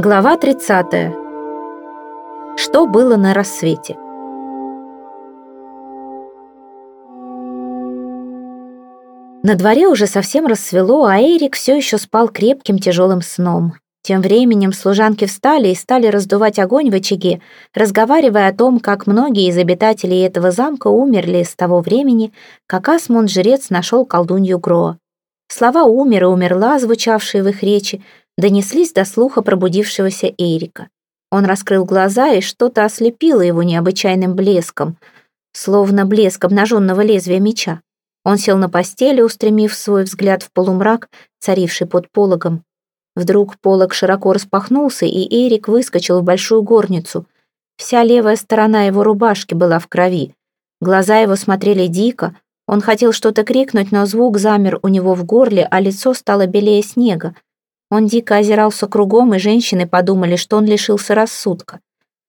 Глава 30. Что было на рассвете? На дворе уже совсем рассвело, а Эрик все еще спал крепким тяжелым сном. Тем временем служанки встали и стали раздувать огонь в очаге, разговаривая о том, как многие из обитателей этого замка умерли с того времени, как Асмунд-жрец нашел колдунью Гроа. Слова «умер» и «умерла», звучавшие в их речи, донеслись до слуха пробудившегося Эрика. Он раскрыл глаза, и что-то ослепило его необычайным блеском, словно блеск обнаженного лезвия меча. Он сел на постели, устремив свой взгляд в полумрак, царивший под пологом. Вдруг полог широко распахнулся, и Эрик выскочил в большую горницу. Вся левая сторона его рубашки была в крови. Глаза его смотрели дико. Он хотел что-то крикнуть, но звук замер у него в горле, а лицо стало белее снега. Он дико озирался кругом, и женщины подумали, что он лишился рассудка.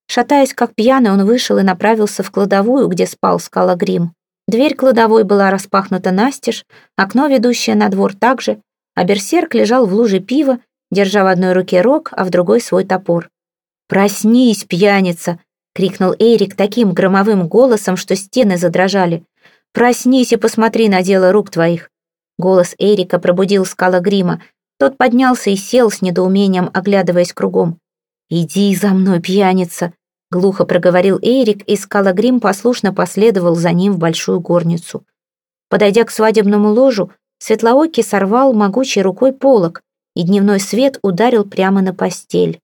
Шатаясь как пьяный, он вышел и направился в кладовую, где спал скала Грим. Дверь кладовой была распахнута настежь, окно, ведущее на двор, также, а берсерк лежал в луже пива, держа в одной руке рог, а в другой свой топор. «Проснись, пьяница!» — крикнул Эрик таким громовым голосом, что стены задрожали. «Проснись и посмотри на дело рук твоих!» Голос Эрика пробудил скала Грима. Тот поднялся и сел с недоумением, оглядываясь кругом. «Иди за мной, пьяница!» — глухо проговорил Эрик, и Скалагрим послушно последовал за ним в большую горницу. Подойдя к свадебному ложу, Светлоокий сорвал могучей рукой полог, и дневной свет ударил прямо на постель.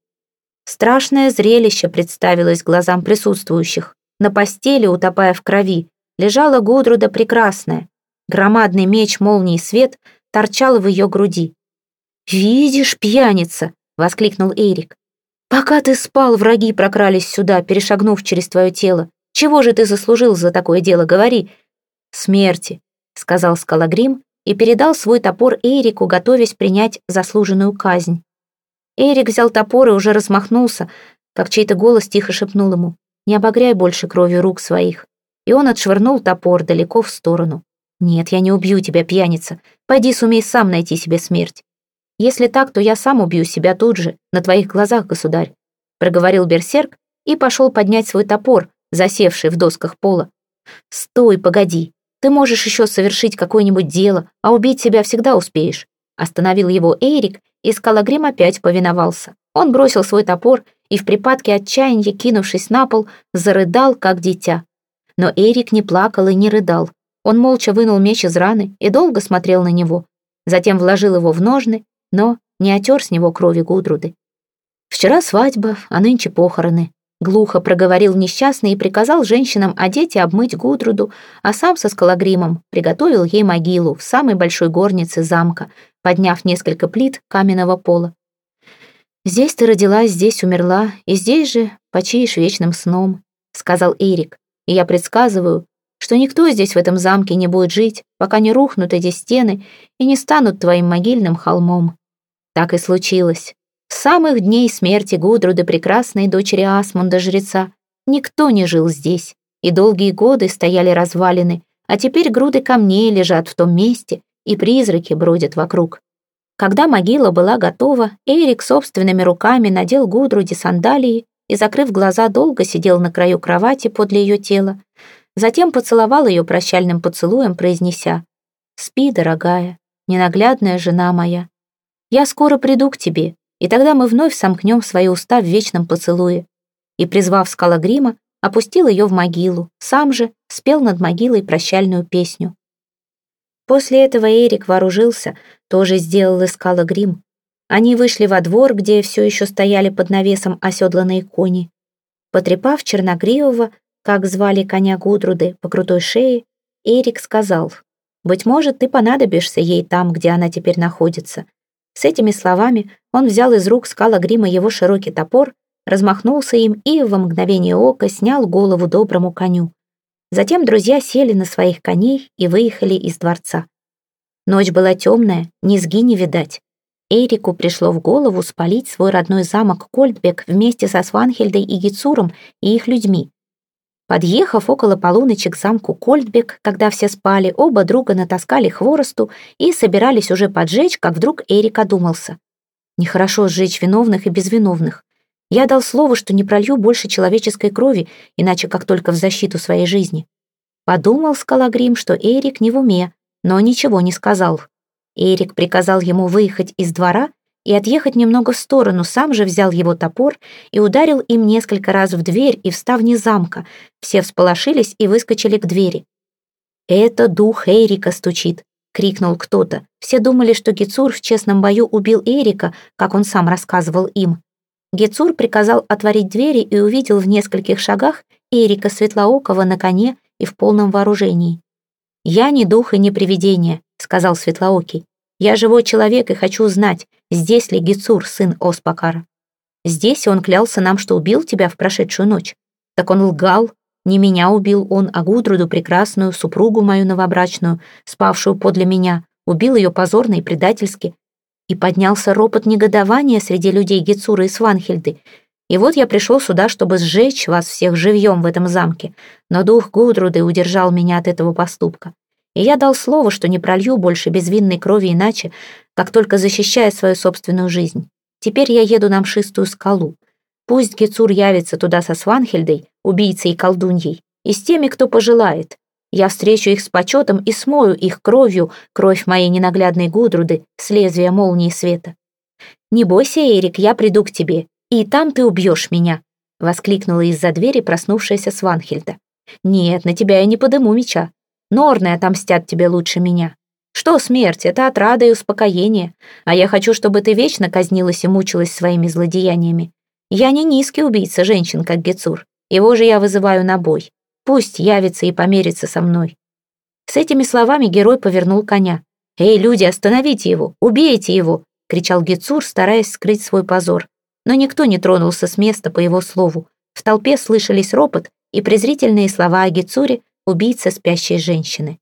Страшное зрелище представилось глазам присутствующих. На постели, утопая в крови, лежала Гудруда Прекрасная. Громадный меч молнии свет торчал в ее груди. «Видишь, пьяница!» — воскликнул Эрик. «Пока ты спал, враги прокрались сюда, перешагнув через твое тело. Чего же ты заслужил за такое дело, говори?» «Смерти», — сказал Скалагрим и передал свой топор Эрику, готовясь принять заслуженную казнь. Эрик взял топор и уже размахнулся, как чей-то голос тихо шепнул ему «Не обогряй больше кровью рук своих». И он отшвырнул топор далеко в сторону. «Нет, я не убью тебя, пьяница. Пойди сумей сам найти себе смерть». Если так, то я сам убью себя тут же, на твоих глазах, государь», проговорил берсерк и пошел поднять свой топор, засевший в досках пола. «Стой, погоди, ты можешь еще совершить какое-нибудь дело, а убить себя всегда успеешь». Остановил его Эрик, и Скалагрим опять повиновался. Он бросил свой топор и в припадке отчаяния, кинувшись на пол, зарыдал, как дитя. Но Эрик не плакал и не рыдал. Он молча вынул меч из раны и долго смотрел на него. Затем вложил его в ножны но не отер с него крови Гудруды. «Вчера свадьба, а нынче похороны», — глухо проговорил несчастный и приказал женщинам одеть и обмыть Гудруду, а сам со скалагримом приготовил ей могилу в самой большой горнице замка, подняв несколько плит каменного пола. «Здесь ты родилась, здесь умерла, и здесь же почиешь вечным сном», — сказал Эрик. «И я предсказываю, что никто здесь в этом замке не будет жить, пока не рухнут эти стены и не станут твоим могильным холмом. Так и случилось. С самых дней смерти Гудруды, прекрасной дочери Асмунда, жреца, никто не жил здесь, и долгие годы стояли развалины, а теперь груды камней лежат в том месте, и призраки бродят вокруг. Когда могила была готова, Эрик собственными руками надел Гудруде сандалии и, закрыв глаза, долго сидел на краю кровати подле ее тела, затем поцеловал ее прощальным поцелуем, произнеся «Спи, дорогая, ненаглядная жена моя, я скоро приду к тебе, и тогда мы вновь сомкнем свои уста в вечном поцелуе». И, призвав скала грима, опустил ее в могилу, сам же спел над могилой прощальную песню. После этого Эрик вооружился, тоже сделал и скала грим. Они вышли во двор, где все еще стояли под навесом оседланные кони. Потрепав Черногривого, как звали коня Гудруды, по крутой шее, Эрик сказал, «Быть может, ты понадобишься ей там, где она теперь находится. С этими словами он взял из рук скала грима его широкий топор, размахнулся им и во мгновение ока снял голову доброму коню. Затем друзья сели на своих коней и выехали из дворца. Ночь была темная, низги не видать. Эрику пришло в голову спалить свой родной замок Кольдбек вместе со Сванхельдой и Гицуром и их людьми. Подъехав около полуночи к замку Кольдбек, когда все спали, оба друга натаскали хворосту и собирались уже поджечь, как вдруг Эрик одумался. Нехорошо сжечь виновных и безвиновных. Я дал слово, что не пролью больше человеческой крови, иначе как только в защиту своей жизни. Подумал Скалагрим, что Эрик не в уме, но ничего не сказал. Эрик приказал ему выехать из двора и отъехать немного в сторону, сам же взял его топор и ударил им несколько раз в дверь и в ставни замка. Все всполошились и выскочили к двери. «Это дух Эрика стучит», — крикнул кто-то. Все думали, что Гецур в честном бою убил Эрика, как он сам рассказывал им. Гецур приказал отворить двери и увидел в нескольких шагах Эрика Светлоокова на коне и в полном вооружении. «Я не дух и не привидение», — сказал Светлоокий. «Я живой человек и хочу знать, здесь ли Гецур, сын Оспакара. Здесь он клялся нам, что убил тебя в прошедшую ночь. Так он лгал. Не меня убил он, а Гудруду прекрасную, супругу мою новобрачную, спавшую подле меня. Убил ее позорно и предательски. И поднялся ропот негодования среди людей Гецура и Сванхельды. И вот я пришел сюда, чтобы сжечь вас всех живьем в этом замке. Но дух Гудруды удержал меня от этого поступка. И я дал слово, что не пролью больше безвинной крови иначе, как только защищая свою собственную жизнь. Теперь я еду на мшистую скалу. Пусть Гецур явится туда со Сванхельдой, убийцей и колдуньей, и с теми, кто пожелает. Я встречу их с почетом и смою их кровью, кровь моей ненаглядной Гудруды, с лезвия молнии света. «Не бойся, Эрик, я приду к тебе, и там ты убьешь меня», — воскликнула из-за двери проснувшаяся Сванхельда. «Нет, на тебя я не подыму меча. Норны отомстят тебе лучше меня. Что смерть? Это отрада и успокоение. А я хочу, чтобы ты вечно казнилась и мучилась своими злодеяниями. Я не низкий убийца женщин, как Гецур. Его же я вызываю на бой. Пусть явится и померится со мной». С этими словами герой повернул коня. «Эй, люди, остановите его! Убейте его!» — кричал Гецур, стараясь скрыть свой позор. Но никто не тронулся с места по его слову. В толпе слышались ропот и презрительные слова о Гецуре, убийце спящей женщины.